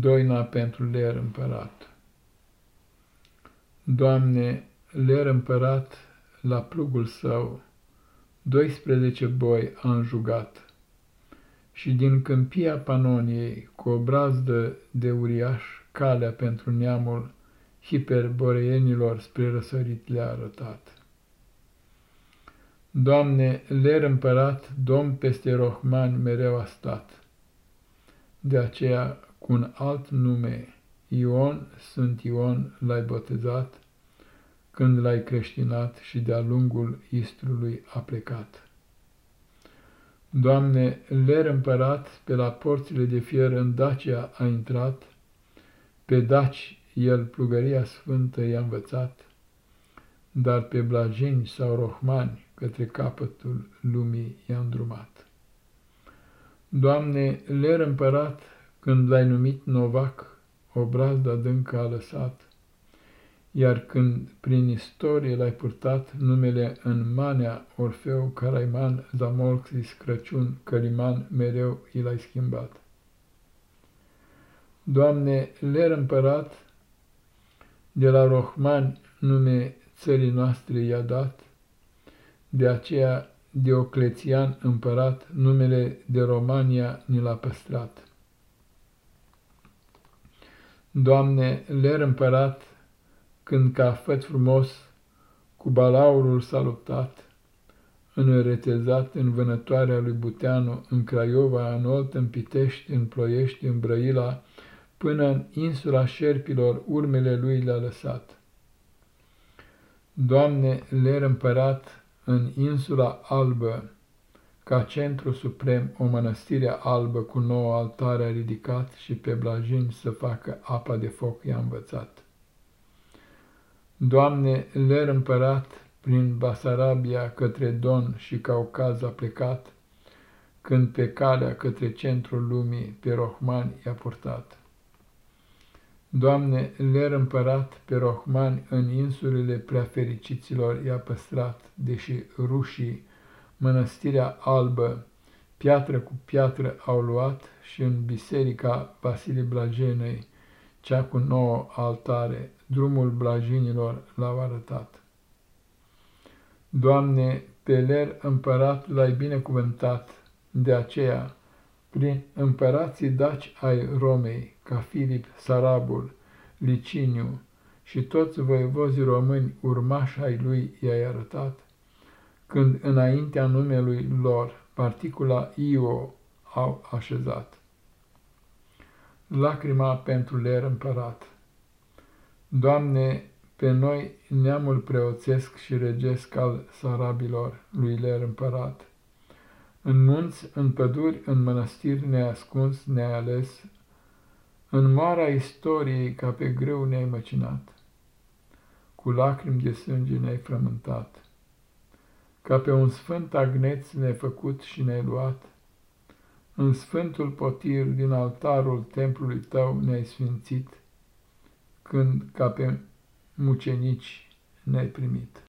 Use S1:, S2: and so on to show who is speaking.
S1: Doina pentru ler împărat. Doamne, ler împărat, la plugul său, Doisprezece boi a înjugat, Și din câmpia Panoniei, cu o brazdă de uriaș, Calea pentru neamul hiperboreenilor spre răsărit le-a arătat. Doamne, ler împărat, domn peste rohmani mereu a stat, de aceea cu un alt nume, Ion, sunt Ion, l-ai botezat, când l-ai creștinat și de-a lungul istrului a plecat. Doamne, ler împărat, pe la porțile de fier în Dacia a intrat, pe daci el plugăria sfântă i-a învățat, dar pe blajini sau rohmani către capătul lumii i-a îndrumat. Doamne, ler împărat, când l-ai numit Novac, o brazdă adâncă a lăsat, iar când prin istorie l-ai purtat numele în Manea, Orfeu, Caraiman, Zamolxis, Crăciun, Căliman, mereu i l-ai schimbat. Doamne, ler împărat, de la Rohman nume țării noastre i-a dat, de aceea Dioclețian împărat, numele de Romania ni l-a păstrat. Doamne, ler împărat, când ca făt frumos, cu balaurul s-a luptat, înretezat în vânătoarea lui Buteanu, în Craiova, în Olt, în Pitești, în Ploiești, în Brăila, până în insula șerpilor urmele lui le-a lăsat. Doamne, ler împărat, în insula albă, ca centru suprem, o mănăstire albă cu nouă altare a ridicat și pe blajin să facă apa de foc i-a învățat. Doamne, ler împărat, prin Basarabia către Don și Caucaz a plecat, când pe calea către centrul lumii pe Rohman i-a purtat. Doamne, ler împărat, pe Rohman în insulele prea fericiților i-a păstrat, deși rușii mănăstirea albă, piatră cu piatră au luat și în biserica Vasile Blajenei, cea cu nouă altare, drumul blajinilor l-au arătat. Doamne, pe ler împărat l-ai binecuvântat, de aceea, prin împărații daci ai Romei, ca Filip, Sarabul, Liciniu și toți voievozii români urmași ai lui i-ai arătat, când înaintea numelui lor particula Io au așezat. Lacrima pentru ler împărat. Doamne, pe noi neamul preoțesc și regesc al sarabilor lui ler împărat, în munți, în păduri, în mănăstiri neascuns, ne-ai ales, în marea istoriei ca pe greu ne-ai măcinat, cu lacrimi de sânge ne-ai frământat ca pe un sfânt agneț ne-ai făcut și ne-ai luat, în sfântul potir din altarul templului tău ne-ai sfințit, când ca pe mucenici ne-ai primit.